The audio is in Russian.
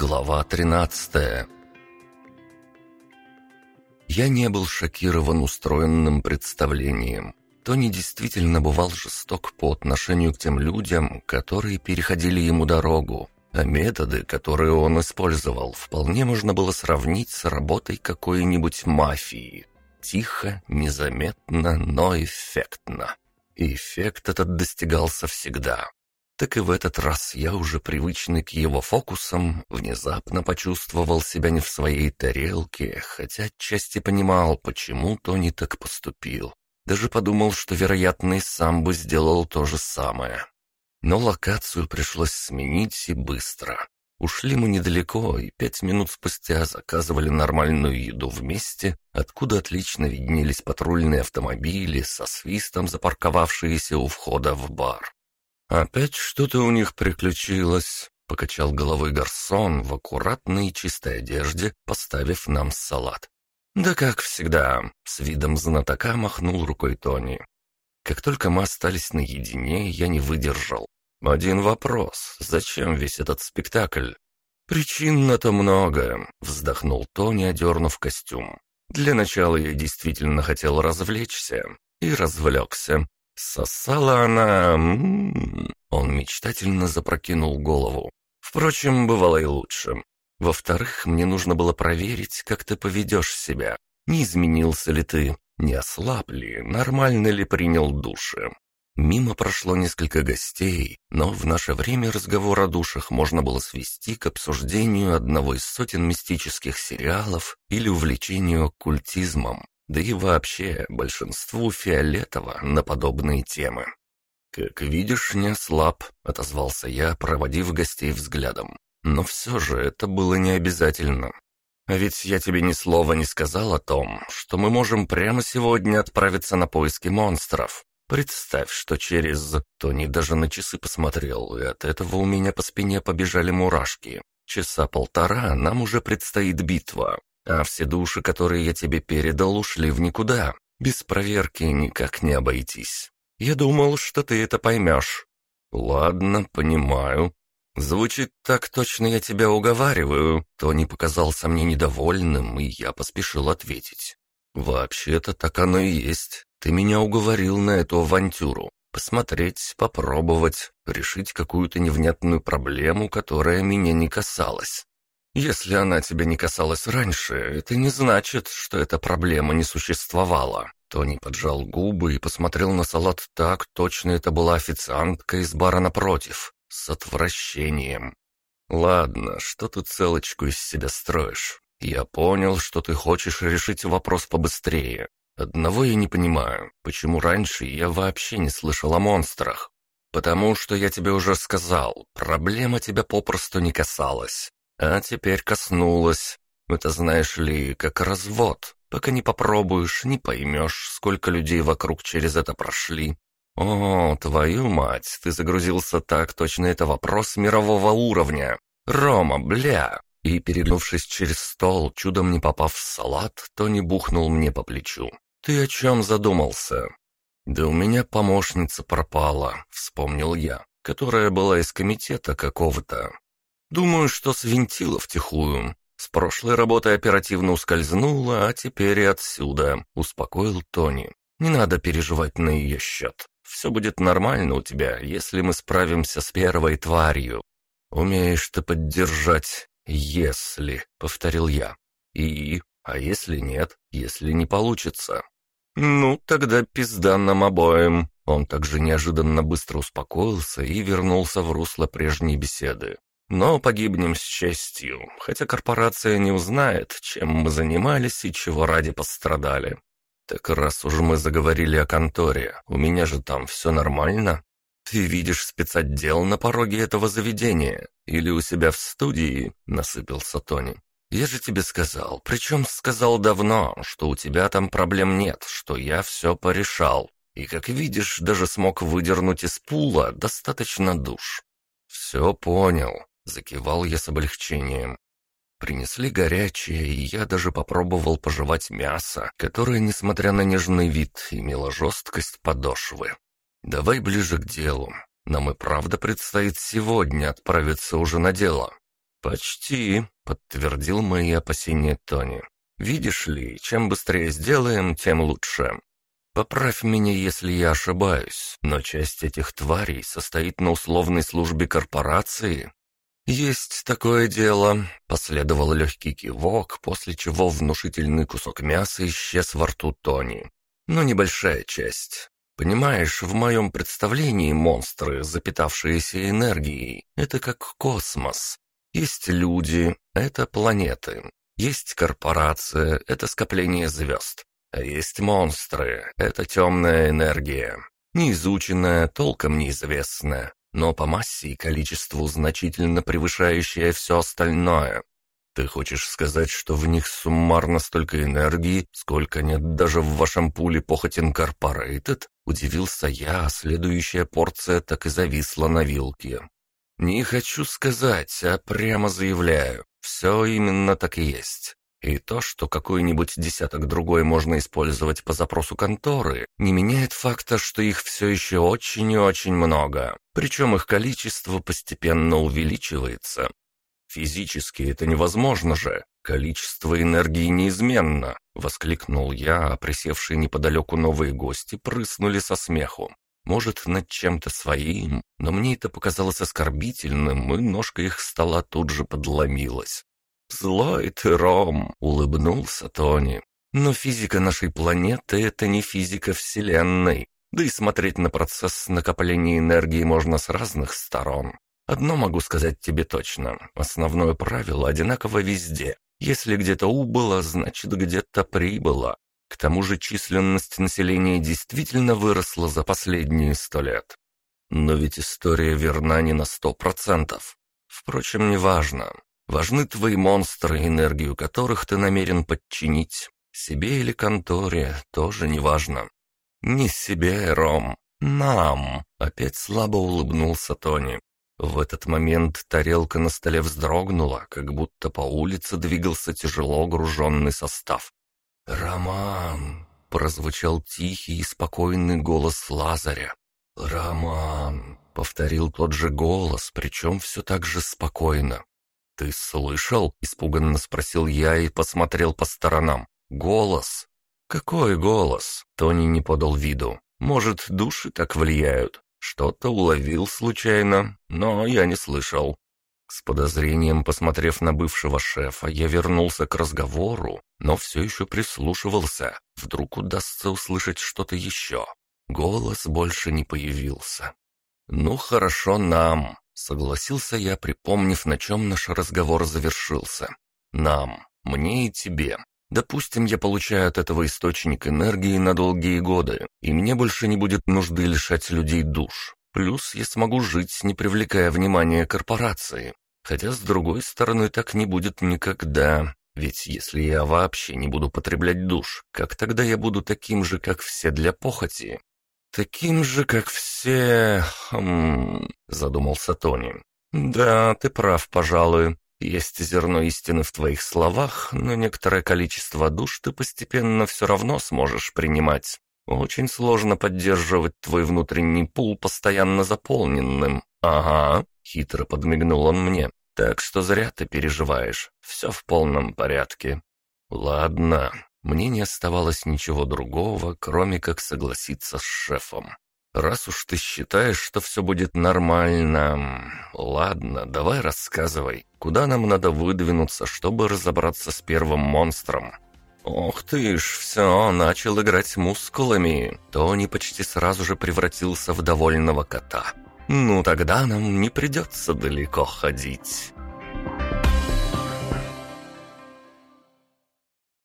Глава 13 Я не был шокирован устроенным представлением. Тони действительно бывал жесток по отношению к тем людям, которые переходили ему дорогу, а методы, которые он использовал, вполне можно было сравнить с работой какой-нибудь мафии. Тихо, незаметно, но эффектно. И эффект этот достигался всегда. Так и в этот раз я, уже привычный к его фокусам, внезапно почувствовал себя не в своей тарелке, хотя отчасти понимал, почему Тони так поступил. Даже подумал, что, вероятно, и сам бы сделал то же самое. Но локацию пришлось сменить и быстро. Ушли мы недалеко, и пять минут спустя заказывали нормальную еду вместе, откуда отлично виднелись патрульные автомобили со свистом запарковавшиеся у входа в бар. «Опять что-то у них приключилось», — покачал головой гарсон в аккуратной чистой одежде, поставив нам салат. «Да как всегда», — с видом знатока махнул рукой Тони. Как только мы остались наедине, я не выдержал. «Один вопрос. Зачем весь этот спектакль?» «Причин на то много», — вздохнул Тони, одернув костюм. «Для начала я действительно хотел развлечься. И развлекся. Сосала она... М -м -м. Он мечтательно запрокинул голову. Впрочем, бывало и лучше. Во-вторых, мне нужно было проверить, как ты поведешь себя. Не изменился ли ты, не ослаб ли, нормально ли принял души. Мимо прошло несколько гостей, но в наше время разговор о душах можно было свести к обсуждению одного из сотен мистических сериалов или увлечению оккультизмом. Да и вообще, большинству фиолетово на подобные темы. «Как видишь, не слаб», — отозвался я, проводив гостей взглядом. «Но все же это было не обязательно. А ведь я тебе ни слова не сказал о том, что мы можем прямо сегодня отправиться на поиски монстров. Представь, что через... Тони даже на часы посмотрел, и от этого у меня по спине побежали мурашки. Часа полтора нам уже предстоит битва, а все души, которые я тебе передал, ушли в никуда. Без проверки никак не обойтись. Я думал, что ты это поймешь». «Ладно, понимаю. Звучит так точно я тебя уговариваю». Тони показался мне недовольным, и я поспешил ответить. «Вообще-то так оно и есть. Ты меня уговорил на эту авантюру. Посмотреть, попробовать, решить какую-то невнятную проблему, которая меня не касалась. Если она тебя не касалась раньше, это не значит, что эта проблема не существовала. Тони поджал губы и посмотрел на салат так, точно это была официантка из бара напротив, с отвращением. «Ладно, что ты целочку из себя строишь? Я понял, что ты хочешь решить вопрос побыстрее. Одного я не понимаю, почему раньше я вообще не слышал о монстрах. Потому что я тебе уже сказал, проблема тебя попросту не касалась. А теперь коснулась. Это, знаешь ли, как развод. Пока не попробуешь, не поймешь, сколько людей вокруг через это прошли. О, твою мать, ты загрузился так, точно это вопрос мирового уровня. Рома, бля. И, перегнувшись через стол, чудом не попав в салат, Тони бухнул мне по плечу. «Ты о чем задумался?» «Да у меня помощница пропала», — вспомнил я, которая была из комитета какого-то. Думаю, что свинтила втихую. С прошлой работы оперативно ускользнула, а теперь и отсюда», — успокоил Тони. «Не надо переживать на ее счет. Все будет нормально у тебя, если мы справимся с первой тварью». «Умеешь ты поддержать, если», — повторил я. «И? А если нет? Если не получится?» «Ну, тогда пизда нам обоим». Он также неожиданно быстро успокоился и вернулся в русло прежней беседы. Но погибнем с честью, хотя корпорация не узнает, чем мы занимались и чего ради пострадали. Так раз уж мы заговорили о конторе, у меня же там все нормально. Ты видишь спецотдел на пороге этого заведения или у себя в студии, насыпался Тони. Я же тебе сказал, причем сказал давно, что у тебя там проблем нет, что я все порешал. И, как видишь, даже смог выдернуть из пула достаточно душ. Все понял. Закивал я с облегчением. Принесли горячее, и я даже попробовал пожевать мясо, которое, несмотря на нежный вид, имело жесткость подошвы. «Давай ближе к делу. Нам и правда предстоит сегодня отправиться уже на дело». «Почти», — подтвердил мои опасения Тони. «Видишь ли, чем быстрее сделаем, тем лучше. Поправь меня, если я ошибаюсь, но часть этих тварей состоит на условной службе корпорации, «Есть такое дело», — последовал легкий кивок, после чего внушительный кусок мяса исчез во рту Тони. «Но небольшая часть. Понимаешь, в моем представлении монстры, запитавшиеся энергией, это как космос. Есть люди — это планеты. Есть корпорация — это скопление звезд. А есть монстры — это темная энергия. Неизученная, толком неизвестная но по массе и количеству значительно превышающее все остальное. Ты хочешь сказать, что в них суммарно столько энергии, сколько нет даже в вашем пуле похоть Инкорпорейтед? Удивился я, а следующая порция так и зависла на вилке. Не хочу сказать, а прямо заявляю, все именно так и есть. И то, что какой-нибудь десяток другой можно использовать по запросу конторы, не меняет факта, что их все еще очень и очень много. Причем их количество постепенно увеличивается. Физически это невозможно же. Количество энергии неизменно, воскликнул я, а присевшие неподалеку новые гости прыснули со смеху. Может, над чем-то своим, но мне это показалось оскорбительным, и ножка их стола тут же подломилась. «Злой ты, Ром!» — улыбнулся Тони. «Но физика нашей планеты — это не физика Вселенной. Да и смотреть на процесс накопления энергии можно с разных сторон. Одно могу сказать тебе точно. Основное правило одинаково везде. Если где-то убыло, значит где-то прибыло. К тому же численность населения действительно выросла за последние сто лет. Но ведь история верна не на сто процентов. Впрочем, неважно. Важны твои монстры, энергию которых ты намерен подчинить. Себе или конторе, тоже не важно. Не себе, Ром, нам. Опять слабо улыбнулся Тони. В этот момент тарелка на столе вздрогнула, как будто по улице двигался тяжело груженный состав. «Роман!» — прозвучал тихий и спокойный голос Лазаря. «Роман!» — повторил тот же голос, причем все так же спокойно. «Ты слышал?» — испуганно спросил я и посмотрел по сторонам. «Голос?» «Какой голос?» — Тони не подал виду. «Может, души так влияют? Что-то уловил случайно, но я не слышал». С подозрением посмотрев на бывшего шефа, я вернулся к разговору, но все еще прислушивался. Вдруг удастся услышать что-то еще. Голос больше не появился. «Ну хорошо нам. Согласился я, припомнив, на чем наш разговор завершился. Нам, мне и тебе. Допустим, я получаю от этого источник энергии на долгие годы, и мне больше не будет нужды лишать людей душ. Плюс я смогу жить, не привлекая внимания корпорации. Хотя, с другой стороны, так не будет никогда. Ведь если я вообще не буду потреблять душ, как тогда я буду таким же, как все для похоти? «Таким же, как все...» хм... — задумался Тони. «Да, ты прав, пожалуй. Есть зерно истины в твоих словах, но некоторое количество душ ты постепенно все равно сможешь принимать. Очень сложно поддерживать твой внутренний пул постоянно заполненным. Ага, хитро подмигнул он мне. Так что зря ты переживаешь. Все в полном порядке. Ладно, мне не оставалось ничего другого, кроме как согласиться с шефом. «Раз уж ты считаешь, что все будет нормально, ладно, давай рассказывай, куда нам надо выдвинуться, чтобы разобраться с первым монстром?» «Ох ты ж, все, начал играть мускулами!» Тони почти сразу же превратился в довольного кота. «Ну тогда нам не придется далеко ходить».